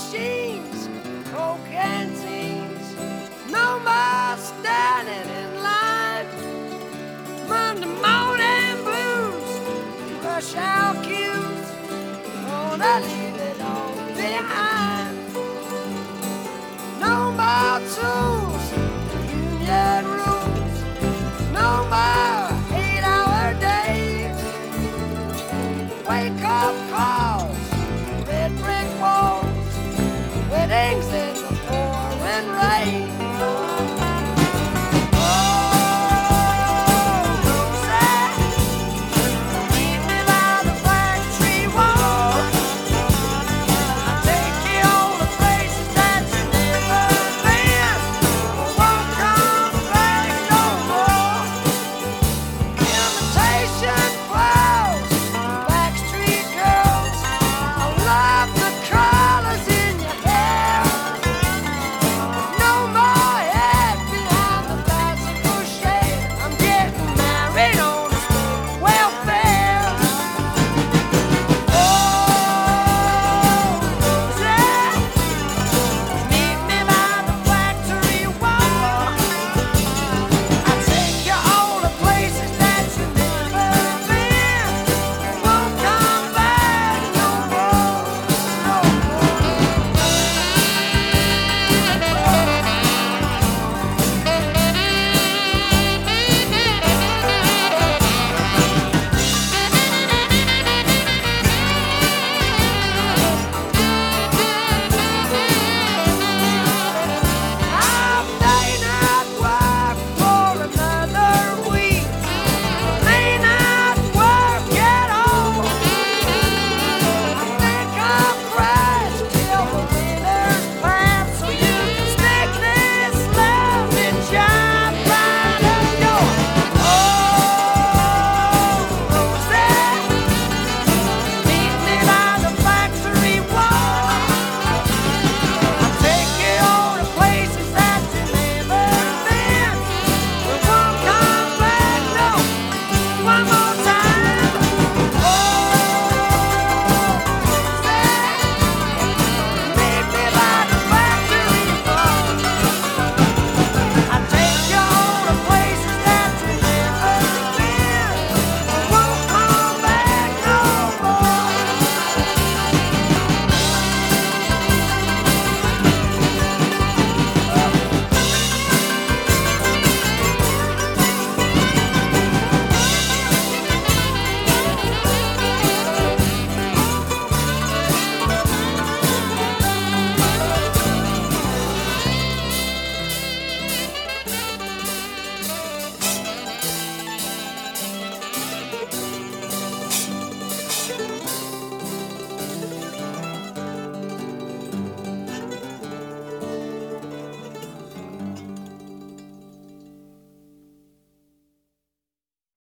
machines, Coke canteens. No more standing in line. Monday morning blues, rush hour queues. Oh, that